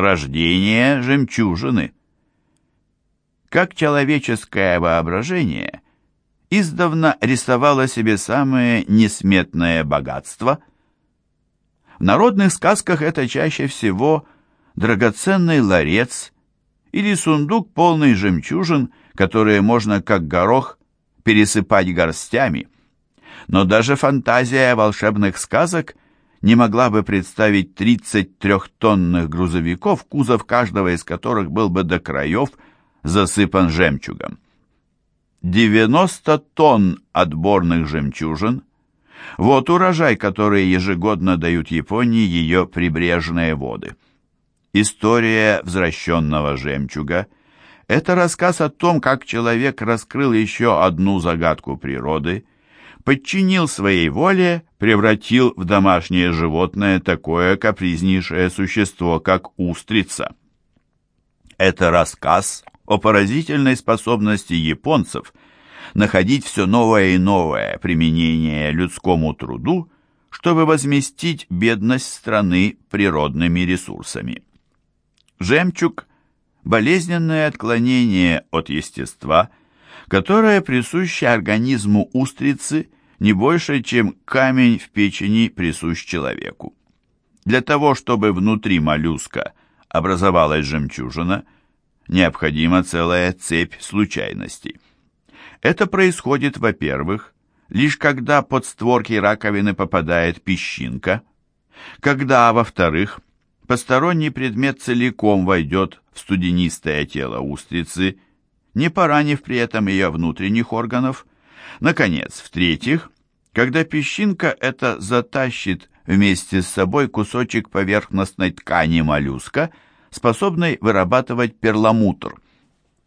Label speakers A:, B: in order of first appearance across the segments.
A: Рождение жемчужины. Как человеческое воображение издавна рисовало себе самое несметное богатство. В народных сказках это чаще всего драгоценный ларец или сундук полный жемчужин, которые можно как горох пересыпать горстями. Но даже фантазия волшебных сказок не могла бы представить 33-тонных грузовиков, кузов каждого из которых был бы до краев засыпан жемчугом. 90 тонн отборных жемчужин – вот урожай, который ежегодно дают Японии ее прибрежные воды. История возвращенного жемчуга – это рассказ о том, как человек раскрыл еще одну загадку природы – подчинил своей воле, превратил в домашнее животное такое капризнейшее существо, как устрица. Это рассказ о поразительной способности японцев находить все новое и новое применение людскому труду, чтобы возместить бедность страны природными ресурсами. Жемчуг – болезненное отклонение от естества, которое присуще организму устрицы не больше, чем камень в печени присущ человеку. Для того, чтобы внутри моллюска образовалась жемчужина, необходима целая цепь случайностей. Это происходит, во-первых, лишь когда под створки раковины попадает песчинка, когда, во-вторых, посторонний предмет целиком войдет в студенистое тело устрицы, не поранив при этом ее внутренних органов, Наконец, в-третьих, когда песчинка это затащит вместе с собой кусочек поверхностной ткани моллюска, способной вырабатывать перламутр.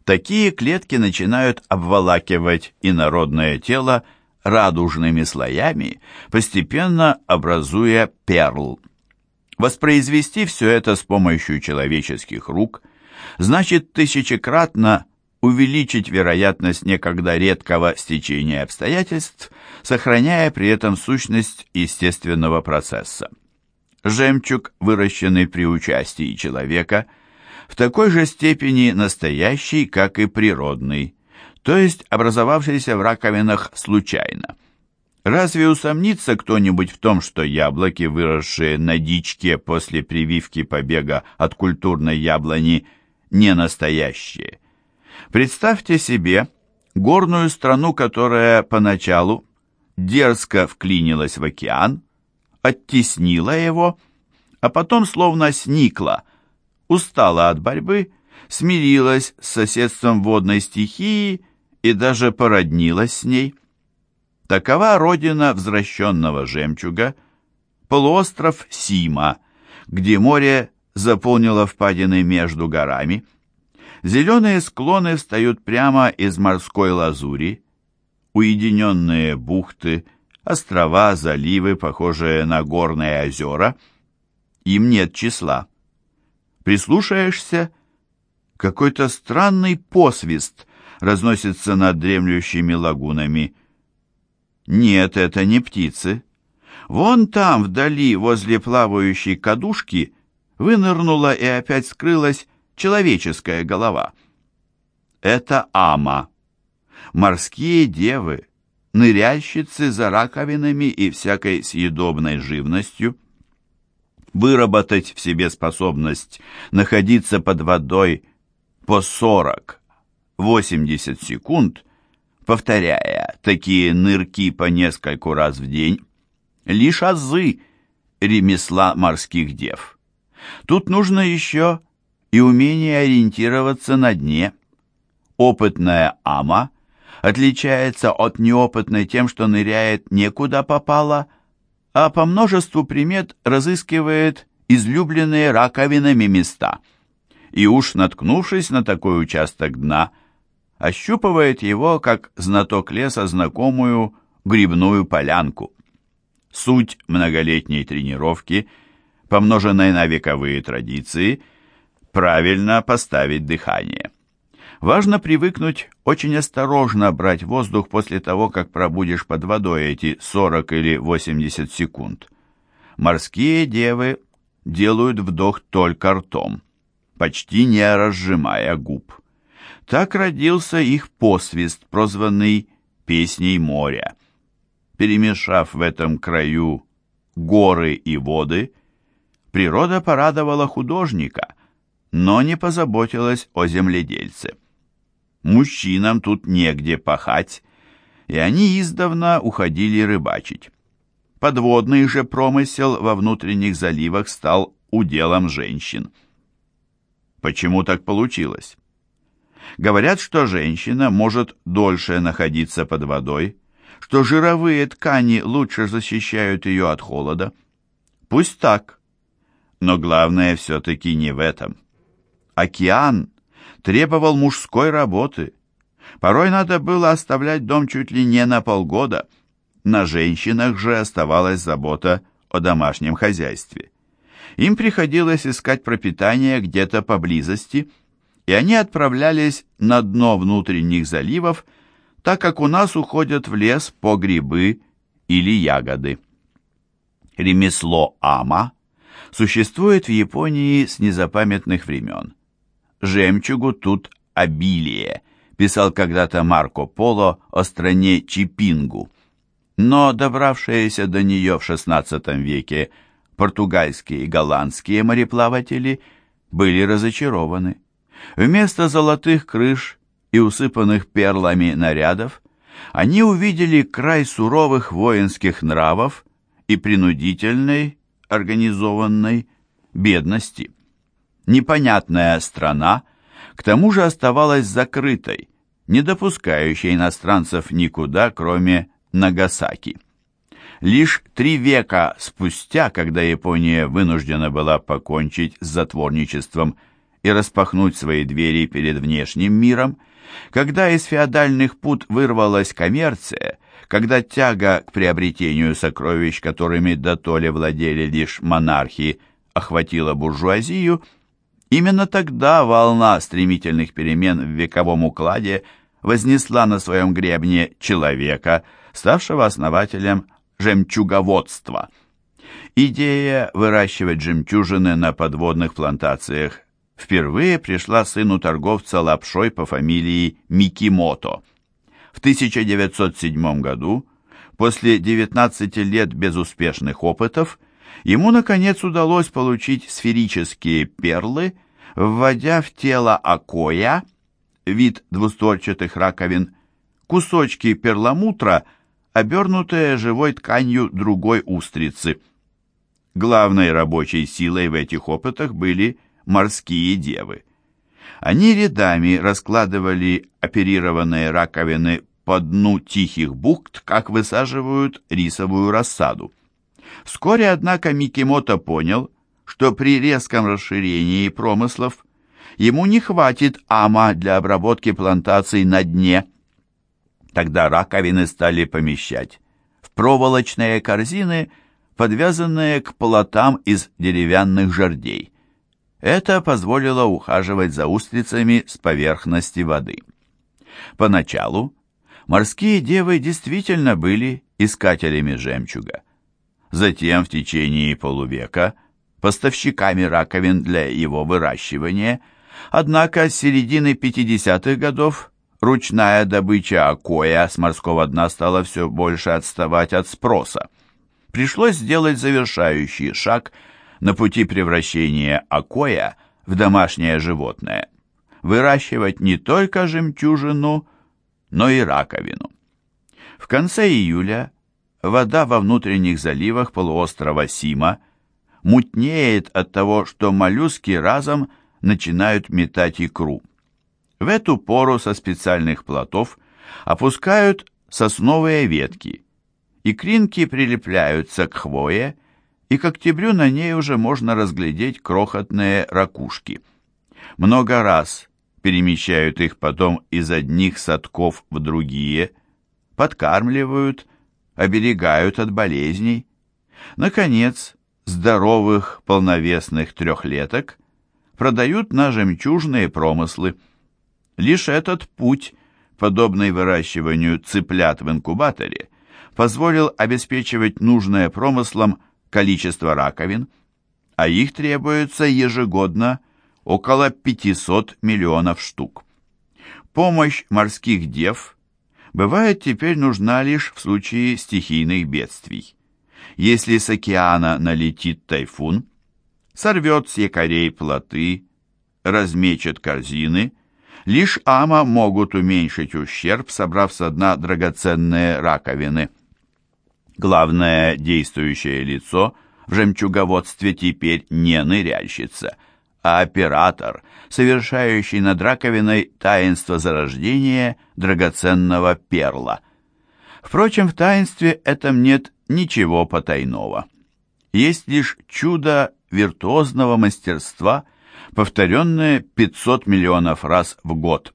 A: Такие клетки начинают обволакивать инородное тело радужными слоями, постепенно образуя перл. Воспроизвести все это с помощью человеческих рук значит тысячекратно увеличить вероятность некогда редкого стечения обстоятельств, сохраняя при этом сущность естественного процесса. Жемчуг, выращенный при участии человека, в такой же степени настоящий, как и природный, то есть образовавшийся в раковинах случайно. Разве усомнится кто-нибудь в том, что яблоки, выросшие на дичке после прививки побега от культурной яблони, не настоящие? Представьте себе горную страну, которая поначалу дерзко вклинилась в океан, оттеснила его, а потом словно сникла, устала от борьбы, смирилась с соседством водной стихии и даже породнилась с ней. Такова родина возвращенного жемчуга, полуостров Сима, где море заполнило впадины между горами – Зеленые склоны встают прямо из морской лазури, уединенные бухты, острова, заливы, похожие на горные озера. Им нет числа. Прислушаешься, какой-то странный посвист разносится над дремлющими лагунами. Нет, это не птицы. Вон там, вдали, возле плавающей кадушки, вынырнула и опять скрылась человеческая голова. Это ама. Морские девы, ныряльщицы за раковинами и всякой съедобной живностью. Выработать в себе способность находиться под водой по 40-80 секунд, повторяя такие нырки по нескольку раз в день, лишь азы ремесла морских дев. Тут нужно еще и умение ориентироваться на дне. Опытная ама отличается от неопытной тем, что ныряет не куда попало, а по множеству примет разыскивает излюбленные раковинами места. И уж наткнувшись на такой участок дна, ощупывает его, как знаток леса, знакомую грибную полянку. Суть многолетней тренировки, помноженной на вековые традиции – правильно поставить дыхание. Важно привыкнуть очень осторожно брать воздух после того, как пробудешь под водой эти 40 или 80 секунд. Морские девы делают вдох только ртом. почти не разжимая губ. Так родился их посвист, прозванный «Песней моря». Перемешав в этом краю горы и воды, природа порадовала художника, но не позаботилась о земледельце. Мужчинам тут негде пахать, и они издавна уходили рыбачить. Подводный же промысел во внутренних заливах стал уделом женщин. Почему так получилось? Говорят, что женщина может дольше находиться под водой, что жировые ткани лучше защищают ее от холода. Пусть так, но главное все-таки не в этом. Океан требовал мужской работы. Порой надо было оставлять дом чуть ли не на полгода. На женщинах же оставалась забота о домашнем хозяйстве. Им приходилось искать пропитание где-то поблизости, и они отправлялись на дно внутренних заливов, так как у нас уходят в лес по грибы или ягоды. Ремесло ама существует в Японии с незапамятных времен. Жемчугу тут обилие, писал когда-то Марко Поло о стране Чипингу. Но добравшиеся до нее в XVI веке португальские и голландские мореплаватели были разочарованы. Вместо золотых крыш и усыпанных перлами нарядов они увидели край суровых воинских нравов и принудительной, организованной бедности непонятная страна, к тому же оставалась закрытой, не допускающей иностранцев никуда, кроме Нагасаки. Лишь три века спустя, когда Япония вынуждена была покончить с затворничеством и распахнуть свои двери перед внешним миром, когда из феодальных пут вырвалась коммерция, когда тяга к приобретению сокровищ, которыми дотоле владели лишь монархи, охватила буржуазию – Именно тогда волна стремительных перемен в вековом укладе вознесла на своем гребне человека, ставшего основателем жемчуговодства. Идея выращивать жемчужины на подводных плантациях впервые пришла сыну торговца лапшой по фамилии Микимото. В 1907 году, после 19 лет безуспешных опытов, ему, наконец, удалось получить сферические перлы, вводя в тело акоя, вид двустворчатых раковин, кусочки перламутра, обернутые живой тканью другой устрицы. Главной рабочей силой в этих опытах были морские девы. Они рядами раскладывали оперированные раковины по дну тихих бухт, как высаживают рисовую рассаду. Вскоре, однако, Микимото понял, что при резком расширении промыслов ему не хватит ама для обработки плантаций на дне. Тогда раковины стали помещать в проволочные корзины, подвязанные к плотам из деревянных жердей. Это позволило ухаживать за устрицами с поверхности воды. Поначалу морские девы действительно были искателями жемчуга. Затем в течение полувека поставщиками раковин для его выращивания, однако с середины 50-х годов ручная добыча акоя с морского дна стала все больше отставать от спроса. Пришлось сделать завершающий шаг на пути превращения акоя в домашнее животное. Выращивать не только жемчужину, но и раковину. В конце июля вода во внутренних заливах полуострова Сима мутнеет от того, что моллюски разом начинают метать икру. В эту пору со специальных плотов опускают сосновые ветки. Икринки прилепляются к хвое, и к октябрю на ней уже можно разглядеть крохотные ракушки. Много раз перемещают их потом из одних садков в другие, подкармливают, оберегают от болезней. Наконец, здоровых полновесных трехлеток продают на жемчужные промыслы. Лишь этот путь, подобный выращиванию цыплят в инкубаторе, позволил обеспечивать нужное промыслам количество раковин, а их требуется ежегодно около 500 миллионов штук. Помощь морских дев бывает теперь нужна лишь в случае стихийных бедствий. Если с океана налетит тайфун, сорвет с якорей плоты, размечет корзины, лишь ама могут уменьшить ущерб, собрав со дна драгоценные раковины. Главное действующее лицо в жемчуговодстве теперь не ныряльщица, а оператор, совершающий над раковиной таинство зарождения драгоценного перла. Впрочем, в таинстве этом нет ничего потайного. Есть лишь чудо виртуозного мастерства, повторенное 500 миллионов раз в год.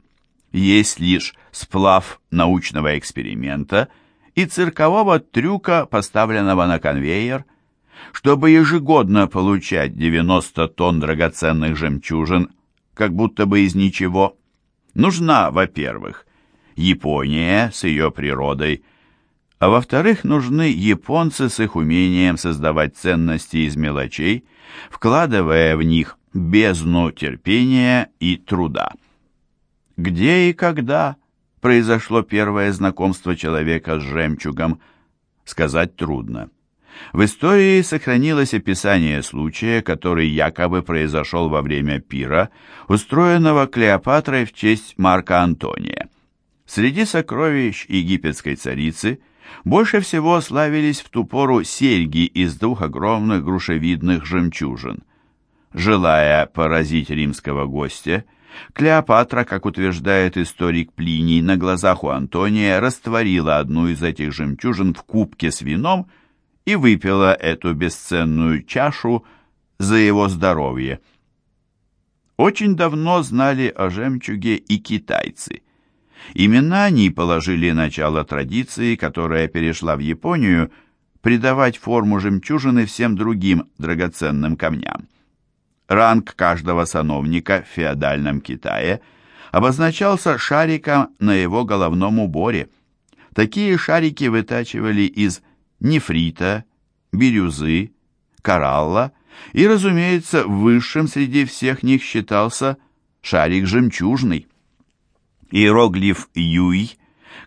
A: Есть лишь сплав научного эксперимента и циркового трюка, поставленного на конвейер. Чтобы ежегодно получать 90 тонн драгоценных жемчужин, как будто бы из ничего, нужна, во-первых, Япония с ее природой – а во-вторых, нужны японцы с их умением создавать ценности из мелочей, вкладывая в них бездну терпения и труда. Где и когда произошло первое знакомство человека с жемчугом, сказать трудно. В истории сохранилось описание случая, который якобы произошел во время пира, устроенного Клеопатрой в честь Марка Антония. Среди сокровищ египетской царицы – больше всего славились в ту пору серьги из двух огромных грушевидных жемчужин. Желая поразить римского гостя, Клеопатра, как утверждает историк Плиний, на глазах у Антония растворила одну из этих жемчужин в кубке с вином и выпила эту бесценную чашу за его здоровье. Очень давно знали о жемчуге и китайцы. Именно они положили начало традиции, которая перешла в Японию, придавать форму жемчужины всем другим драгоценным камням. Ранг каждого сановника в феодальном Китае обозначался шариком на его головном уборе. Такие шарики вытачивали из нефрита, бирюзы, коралла, и, разумеется, высшим среди всех них считался шарик жемчужный. Иероглиф «Юй»,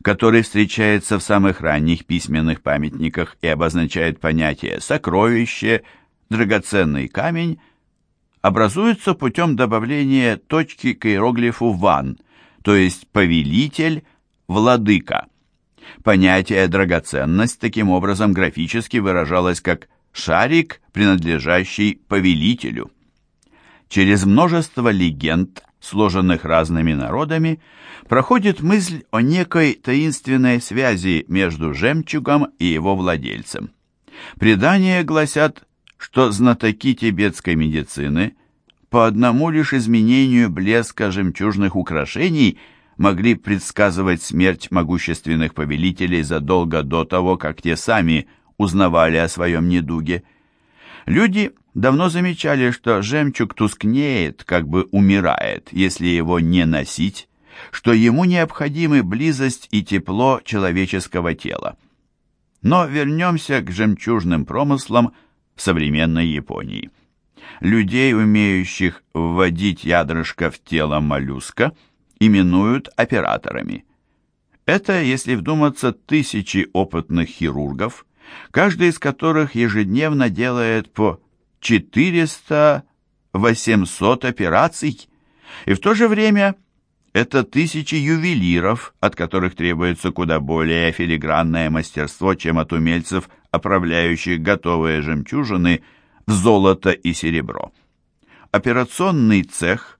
A: который встречается в самых ранних письменных памятниках и обозначает понятие «сокровище», «драгоценный камень», образуется путем добавления точки к иероглифу «ван», то есть «повелитель», «владыка». Понятие «драгоценность» таким образом графически выражалось как «шарик, принадлежащий повелителю». Через множество легенд сложенных разными народами, проходит мысль о некой таинственной связи между жемчугом и его владельцем. Предания гласят, что знатоки тибетской медицины по одному лишь изменению блеска жемчужных украшений могли предсказывать смерть могущественных повелителей задолго до того, как те сами узнавали о своем недуге. Люди давно замечали, что жемчуг тускнеет, как бы умирает, если его не носить, что ему необходимы близость и тепло человеческого тела. Но вернемся к жемчужным промыслам современной Японии. Людей, умеющих вводить ядрышко в тело моллюска, именуют операторами. Это, если вдуматься, тысячи опытных хирургов, каждый из которых ежедневно делает по 400-800 операций, и в то же время это тысячи ювелиров, от которых требуется куда более филигранное мастерство, чем от умельцев, оправляющих готовые жемчужины в золото и серебро. Операционный цех –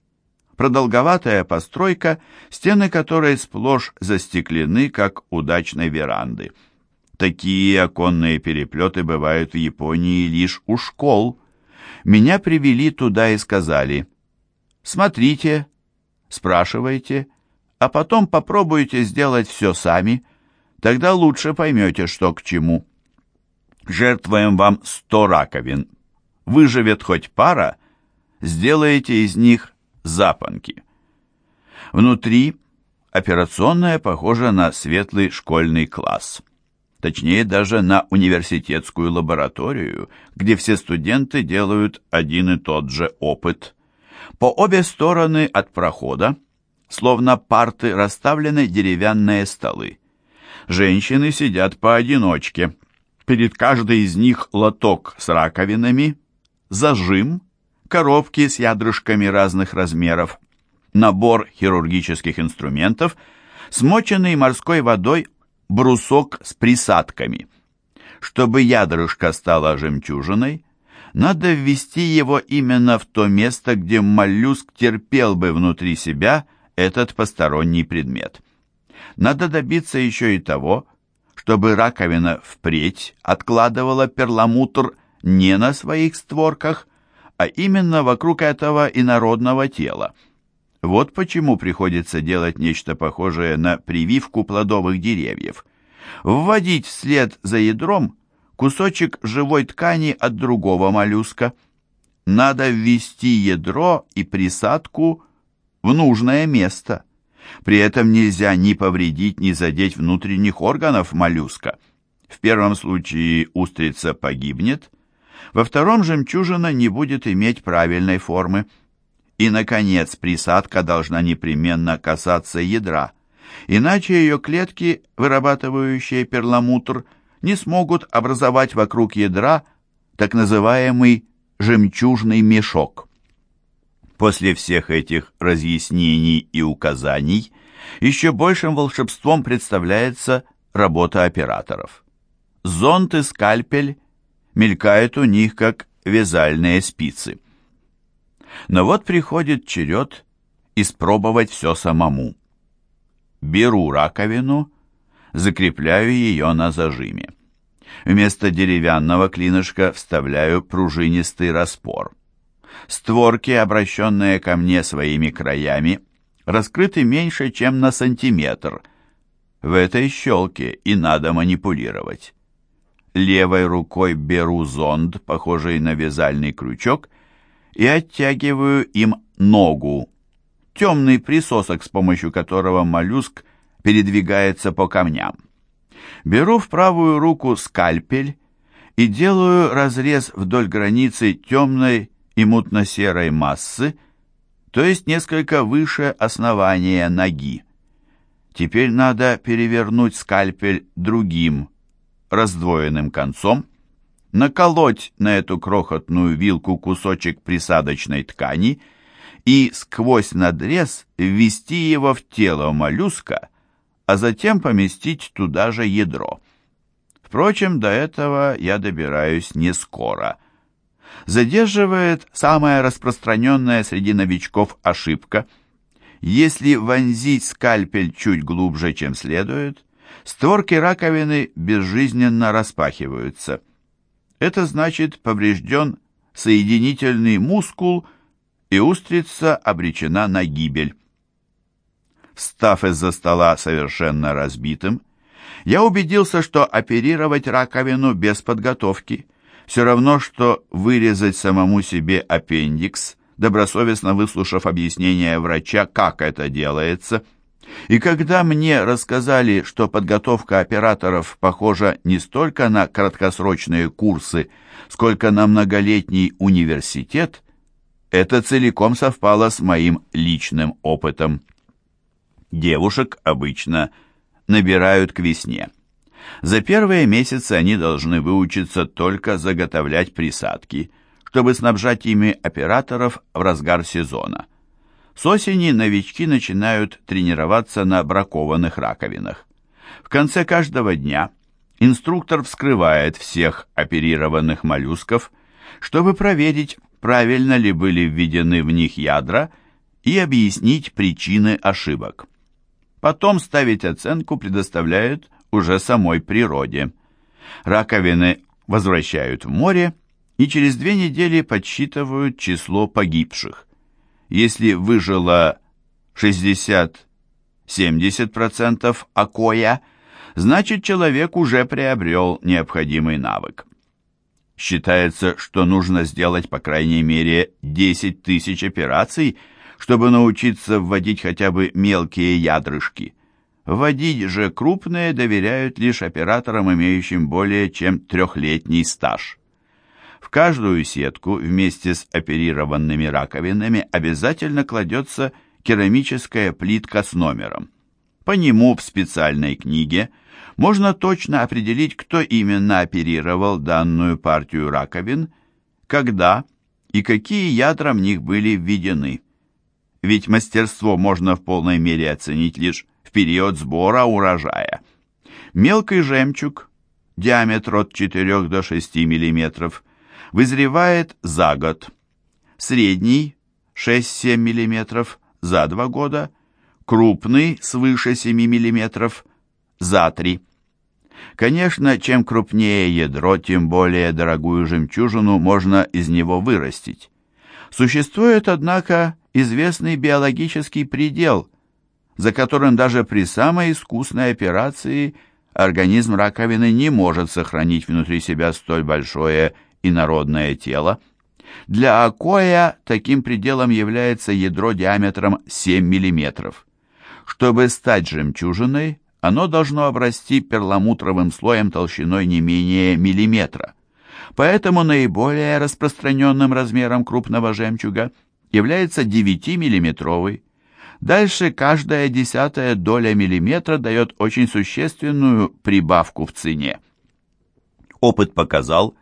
A: продолговатая постройка, стены которой сплошь застеклены, как удачной веранды. Такие оконные переплеты бывают в Японии лишь у школ, меня привели туда и сказали, «Смотрите, спрашивайте, а потом попробуйте сделать все сами, тогда лучше поймете, что к чему. Жертвуем вам сто раковин. Выживет хоть пара, сделаете из них запонки». Внутри операционная похожа на светлый школьный класс точнее даже на университетскую лабораторию, где все студенты делают один и тот же опыт. По обе стороны от прохода, словно парты, расставлены деревянные столы. Женщины сидят поодиночке. Перед каждой из них лоток с раковинами, зажим, коробки с ядрышками разных размеров, набор хирургических инструментов, смоченный морской водой брусок с присадками. Чтобы ядрышко стало жемчужиной, надо ввести его именно в то место, где моллюск терпел бы внутри себя этот посторонний предмет. Надо добиться еще и того, чтобы раковина впредь откладывала перламутр не на своих створках, а именно вокруг этого инородного тела. Вот почему приходится делать нечто похожее на прививку плодовых деревьев. Вводить вслед за ядром кусочек живой ткани от другого моллюска. Надо ввести ядро и присадку в нужное место. При этом нельзя ни повредить, ни задеть внутренних органов моллюска. В первом случае устрица погибнет, во втором жемчужина не будет иметь правильной формы. И, наконец, присадка должна непременно касаться ядра, иначе ее клетки, вырабатывающие перламутр, не смогут образовать вокруг ядра так называемый жемчужный мешок. После всех этих разъяснений и указаний еще большим волшебством представляется работа операторов. Зонт и скальпель мелькают у них как вязальные спицы. Но вот приходит черед испробовать все самому. Беру раковину закрепляю ее на зажиме. Вместо деревянного клинышка вставляю пружинистый распор. Створки, обращенные ко мне своими краями, раскрыты меньше, чем на сантиметр. В этой щелке и надо манипулировать. Левой рукой беру зонд, похожий на вязальный крючок, и оттягиваю им ногу, темный присосок, с помощью которого моллюск передвигается по камням. Беру в правую руку скальпель и делаю разрез вдоль границы темной и мутно-серой массы, то есть несколько выше основания ноги. Теперь надо перевернуть скальпель другим, раздвоенным концом, наколоть на эту крохотную вилку кусочек присадочной ткани и сквозь надрез ввести его в тело моллюска, а затем поместить туда же ядро. Впрочем, до этого я добираюсь не скоро. Задерживает самая распространенная среди новичков ошибка. Если вонзить скальпель чуть глубже, чем следует, створки раковины безжизненно распахиваются. Это значит поврежден соединительный мускул, и устрица обречена на гибель. Став из-за стола совершенно разбитым, я убедился, что оперировать раковину без подготовки все равно, что вырезать самому себе аппендикс, добросовестно выслушав объяснение врача, как это делается. И когда мне рассказали, что подготовка операторов похожа не столько на краткосрочные курсы, сколько на многолетний университет, это целиком совпало с моим личным опытом. Девушек обычно набирают к весне. За первые месяцы они должны выучиться только заготовлять присадки, чтобы снабжать ими операторов в разгар сезона. С осени новички начинают тренироваться на бракованных раковинах. В конце каждого дня инструктор вскрывает всех оперированных моллюсков, чтобы проверить, правильно ли были введены в них ядра и объяснить причины ошибок. Потом ставить оценку предоставляют уже самой природе. Раковины возвращают в море и через две недели подсчитывают число погибших. Если выжило 60-70% окоя, значит человек уже приобрел необходимый навык. Считается, что нужно сделать по крайней мере 10 тысяч операций – чтобы научиться вводить хотя бы мелкие ядрышки. Вводить же крупные доверяют лишь операторам, имеющим более чем трехлетний стаж. Каждую сетку вместе с оперированными раковинами обязательно кладется керамическая плитка с номером. По нему в специальной книге можно точно определить, кто именно оперировал данную партию раковин, когда и какие ядра в них были введены. Ведь мастерство можно в полной мере оценить лишь в период сбора урожая. Мелкий жемчуг, диаметр от 4 до 6 мм, вызревает за год. Средний 6-7 мм за 2 года, крупный свыше 7 мм за 3. Конечно, чем крупнее ядро, тем более дорогую жемчужину можно из него вырастить. Существует, однако, известный биологический предел, за которым даже при самой искусной операции организм раковины не может сохранить внутри себя столь большое инородное тело. Для акоя таким пределом является ядро диаметром 7 мм. Чтобы стать жемчужиной, оно должно обрасти перламутровым слоем толщиной не менее миллиметра. Поэтому наиболее распространенным размером крупного жемчуга является 9-миллиметровый. Дальше каждая десятая доля миллиметра дает очень существенную прибавку в цене. Опыт показал,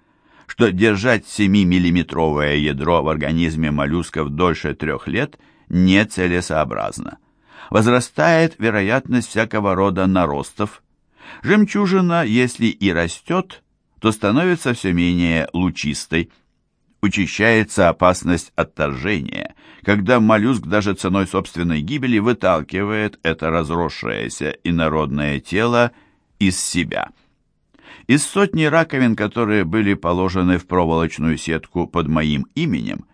A: что держать 7-миллиметровое ядро в организме моллюсков дольше трех лет нецелесообразно. Возрастает вероятность всякого рода наростов. Жемчужина, если и растет, то становится все менее лучистой. Учащается опасность отторжения, когда моллюск даже ценой собственной гибели выталкивает это разросшееся инородное тело из себя. Из сотни раковин, которые были положены в проволочную сетку под моим именем,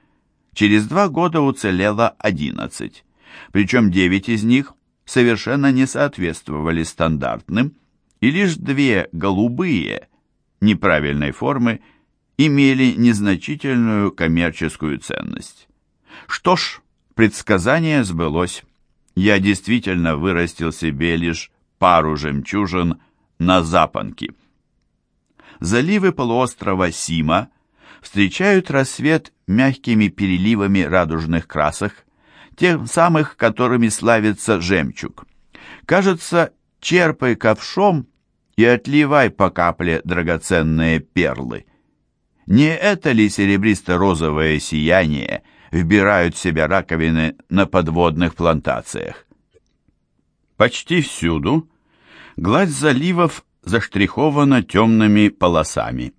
A: через два года уцелело 11, причем 9 из них совершенно не соответствовали стандартным, и лишь две голубые, неправильной формы, имели незначительную коммерческую ценность. Что ж, предсказание сбылось. Я действительно вырастил себе лишь пару жемчужин на запонки заливы полуострова Сима встречают рассвет мягкими переливами радужных красок, тех самых, которыми славится жемчуг. Кажется, черпай ковшом и отливай по капле драгоценные перлы. Не это ли серебристо-розовое сияние вбирают в себя раковины на подводных плантациях? Почти всюду гладь заливов заштрихована темными полосами.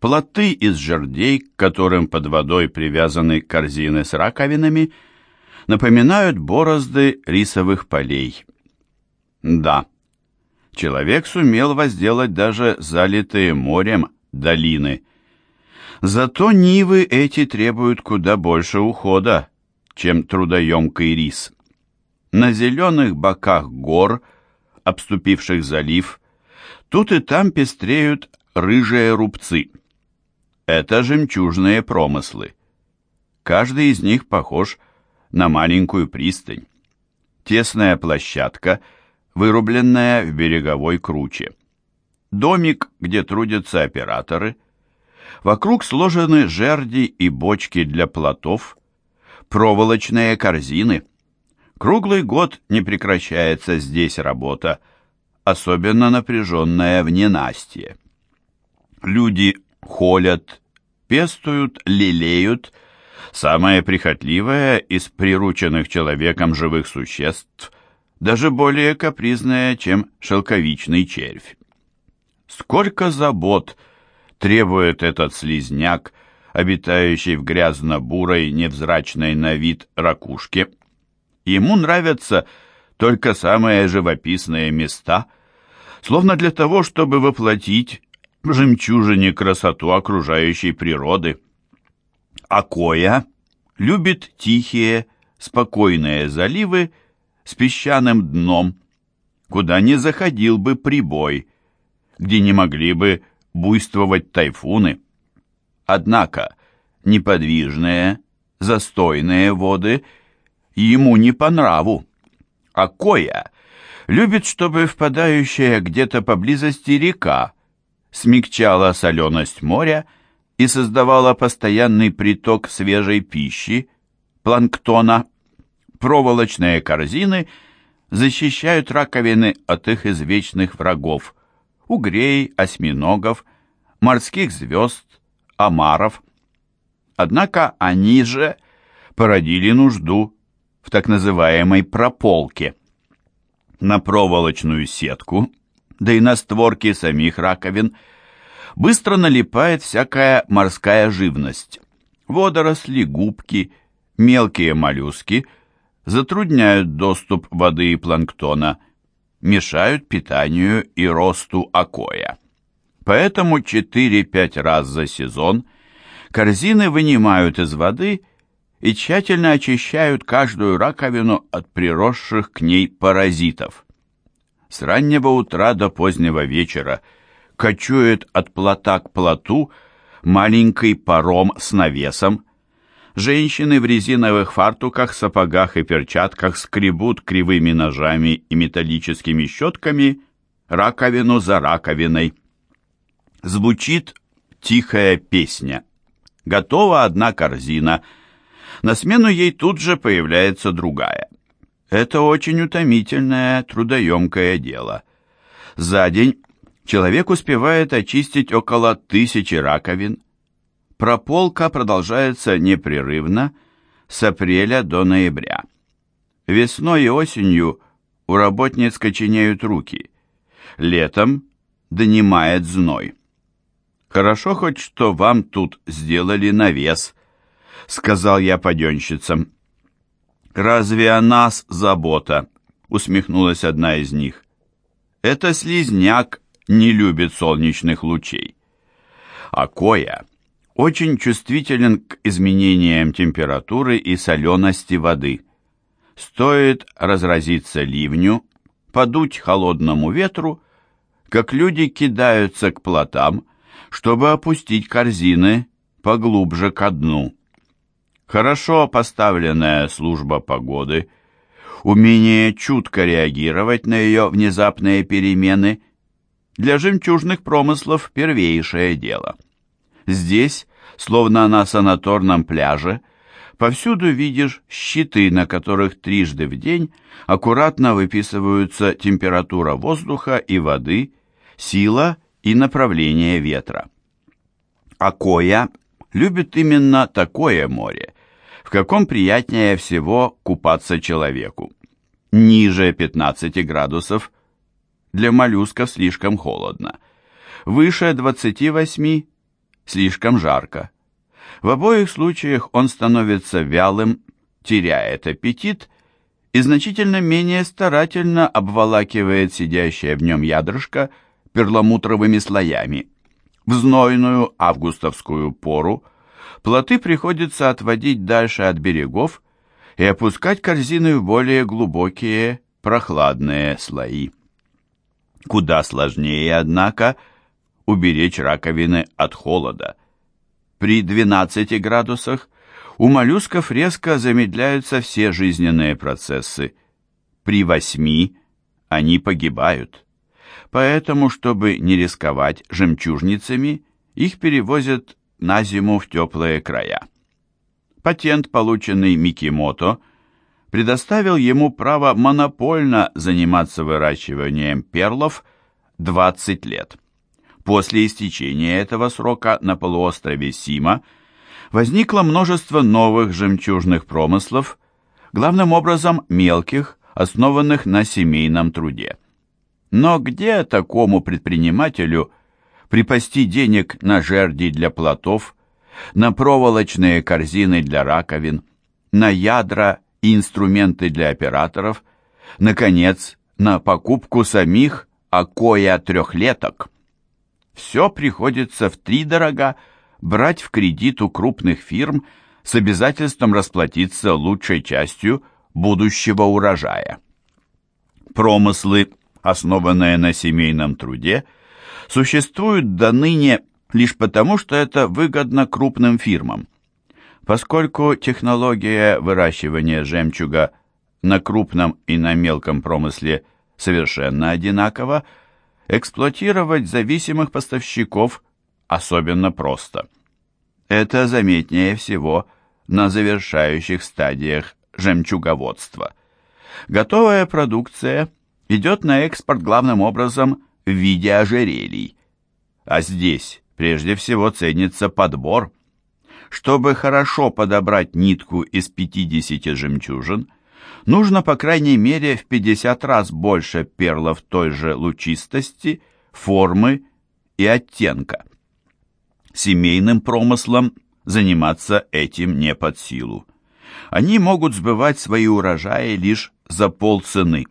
A: Плоты из жердей, к которым под водой привязаны корзины с раковинами, напоминают борозды рисовых полей. Да, человек сумел возделать даже залитые морем долины. Зато нивы эти требуют куда больше ухода, чем трудоемкий рис. На зеленых боках гор, обступивших залив, Тут и там пестреют рыжие рубцы. Это жемчужные промыслы. Каждый из них похож на маленькую пристань. Тесная площадка, вырубленная в береговой круче. Домик, где трудятся операторы. Вокруг сложены жерди и бочки для плотов, проволочные корзины. Круглый год не прекращается здесь работа, особенно напряженное в ненастье. Люди холят, пестуют, лелеют самое прихотливое из прирученных человеком живых существ, даже более капризное, чем шелковичный червь. Сколько забот требует этот слизняк, обитающий в грязно-бурой, невзрачной на вид ракушке. Ему нравятся только самые живописные места, словно для того, чтобы воплотить в жемчужине красоту окружающей природы. Акоя любит тихие, спокойные заливы с песчаным дном, куда не заходил бы прибой, где не могли бы буйствовать тайфуны. Однако неподвижные, застойные воды ему не по нраву. А Коя любит, чтобы впадающая где-то поблизости река смягчала соленость моря, и создавала постоянный приток свежей пищи, планктона, проволочные корзины защищают раковины от их извечных врагов – угрей, осьминогов, морских звезд, омаров. Однако они же породили нужду в так называемой прополке. На проволочную сетку, да и на створки самих раковин, быстро налипает всякая морская живность. Водоросли, губки, мелкие моллюски затрудняют доступ воды и планктона, мешают питанию и росту окоя. Поэтому 4-5 раз за сезон корзины вынимают из воды и тщательно очищают каждую раковину от приросших к ней паразитов. С раннего утра до позднего вечера кочует от плота к плоту маленький паром с навесом. Женщины в резиновых фартуках, сапогах и перчатках скребут кривыми ножами и металлическими щетками раковину за раковиной. Звучит тихая песня. Готова одна корзина — на смену ей тут же появляется другая. Это очень утомительное, трудоемкое дело. За день человек успевает очистить около тысячи раковин. Прополка продолжается непрерывно с апреля до ноября. Весной и осенью у работниц коченеют руки. Летом донимает зной. Хорошо хоть, что вам тут сделали навес –— сказал я паденщицам. «Разве о нас забота?» — усмехнулась одна из них. «Это слизняк не любит солнечных лучей». А Коя очень чувствителен к изменениям температуры и солености воды. Стоит разразиться ливню, подуть холодному ветру, как люди кидаются к плотам, чтобы опустить корзины поглубже ко дну. Хорошо поставленная служба погоды, умение чутко реагировать на ее внезапные перемены для жемчужных промыслов первейшее дело. Здесь, словно на санаторном пляже, повсюду видишь щиты, на которых трижды в день аккуратно выписываются температура воздуха и воды, сила и направление ветра. Акоя любит именно такое море, в каком приятнее всего купаться человеку. Ниже 15 градусов для моллюсков слишком холодно, выше 28 слишком жарко. В обоих случаях он становится вялым, теряет аппетит и значительно менее старательно обволакивает сидящее в нем ядрышко перламутровыми слоями. В знойную августовскую пору плоты приходится отводить дальше от берегов и опускать корзины в более глубокие прохладные слои. Куда сложнее, однако, уберечь раковины от холода. При 12 градусах у моллюсков резко замедляются все жизненные процессы. При 8 они погибают. Поэтому, чтобы не рисковать жемчужницами, их перевозят на зиму в теплые края. Патент, полученный Микимото, предоставил ему право монопольно заниматься выращиванием перлов 20 лет. После истечения этого срока на полуострове Сима возникло множество новых жемчужных промыслов, главным образом мелких, основанных на семейном труде. Но где такому предпринимателю – припасти денег на жерди для плотов, на проволочные корзины для раковин, на ядра и инструменты для операторов, наконец, на покупку самих окоя трехлеток. Все приходится в три дорога брать в кредит у крупных фирм с обязательством расплатиться лучшей частью будущего урожая. Промыслы, основанные на семейном труде – существуют до ныне лишь потому, что это выгодно крупным фирмам. Поскольку технология выращивания жемчуга на крупном и на мелком промысле совершенно одинакова, эксплуатировать зависимых поставщиков особенно просто. Это заметнее всего на завершающих стадиях жемчуговодства. Готовая продукция идет на экспорт главным образом в виде ожерелий. А здесь прежде всего ценится подбор. Чтобы хорошо подобрать нитку из 50 жемчужин, нужно по крайней мере в 50 раз больше перлов той же лучистости, формы и оттенка. Семейным промыслом заниматься этим не под силу. Они могут сбывать свои урожаи лишь за полцены.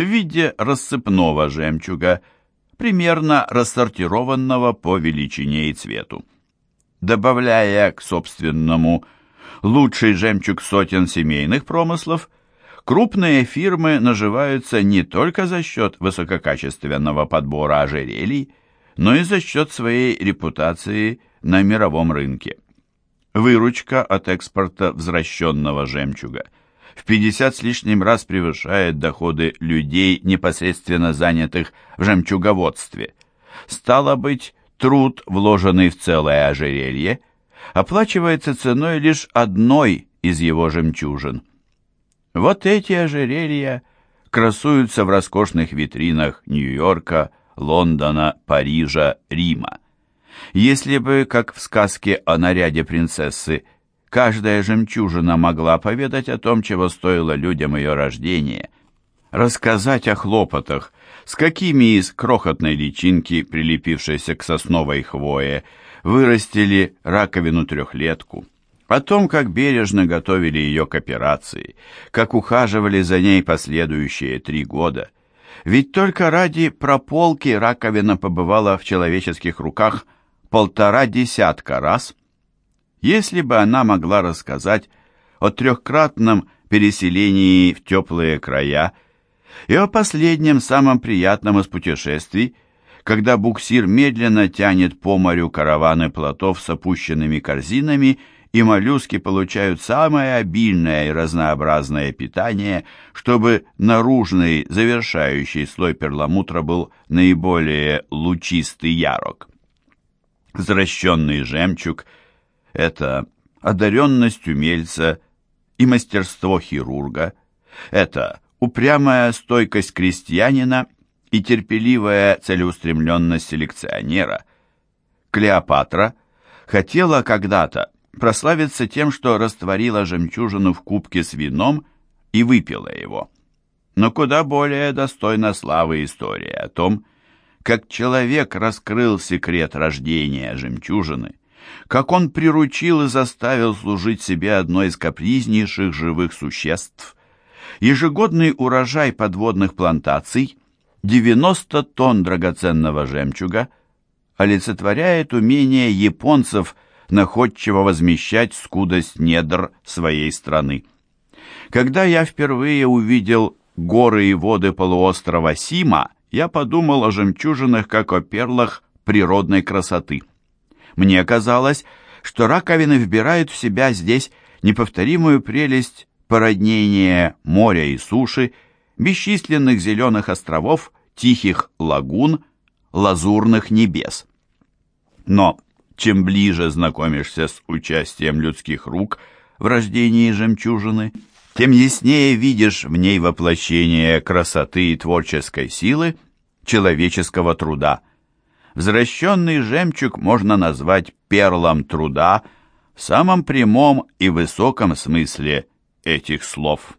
A: В виде рассыпного жемчуга, примерно рассортированного по величине и цвету. Добавляя к собственному лучший жемчуг сотен семейных промыслов, крупные фирмы наживаются не только за счет высококачественного подбора ожерелий, но и за счет своей репутации на мировом рынке. Выручка от экспорта возвращенного жемчуга в 50 с лишним раз превышает доходы людей, непосредственно занятых в жемчуговодстве. Стало быть, труд, вложенный в целое ожерелье, оплачивается ценой лишь одной из его жемчужин. Вот эти ожерелья красуются в роскошных витринах Нью-Йорка, Лондона, Парижа, Рима. Если бы, как в сказке о наряде принцессы, каждая жемчужина могла поведать о том, чего стоило людям ее рождение, рассказать о хлопотах, с какими из крохотной личинки, прилепившейся к сосновой хвое, вырастили раковину-трехлетку, о том, как бережно готовили ее к операции, как ухаживали за ней последующие три года – ведь только ради прополки раковина побывала в человеческих руках полтора десятка раз. Если бы она могла рассказать о трехкратном переселении в теплые края и о последнем самом приятном из путешествий, когда буксир медленно тянет по морю караваны плотов с опущенными корзинами и моллюски получают самое обильное и разнообразное питание, чтобы наружный завершающий слой перламутра был наиболее лучистый ярок. Возвращенный жемчуг — это одаренность умельца и мастерство хирурга, это упрямая стойкость крестьянина и терпеливая целеустремленность селекционера. Клеопатра хотела когда-то прославится тем, что растворила жемчужину в кубке с вином и выпила его. Но куда более достойна славы история о том, как человек раскрыл секрет рождения жемчужины, как он приручил и заставил служить себе одной из капризнейших живых существ. Ежегодный урожай подводных плантаций, 90 тонн драгоценного жемчуга, олицетворяет умение японцев – находчиво возмещать скудость недр своей страны. Когда я впервые увидел горы и воды полуострова Сима, я подумал о жемчужинах как о перлах природной красоты. Мне казалось, что раковины вбирают в себя здесь неповторимую прелесть породнения моря и суши, бесчисленных зеленых островов, тихих лагун, лазурных небес. Но чем ближе знакомишься с участием людских рук в рождении жемчужины, тем яснее видишь в ней воплощение красоты и творческой силы человеческого труда. Возвращенный жемчуг можно назвать перлом труда в самом прямом и высоком смысле этих слов.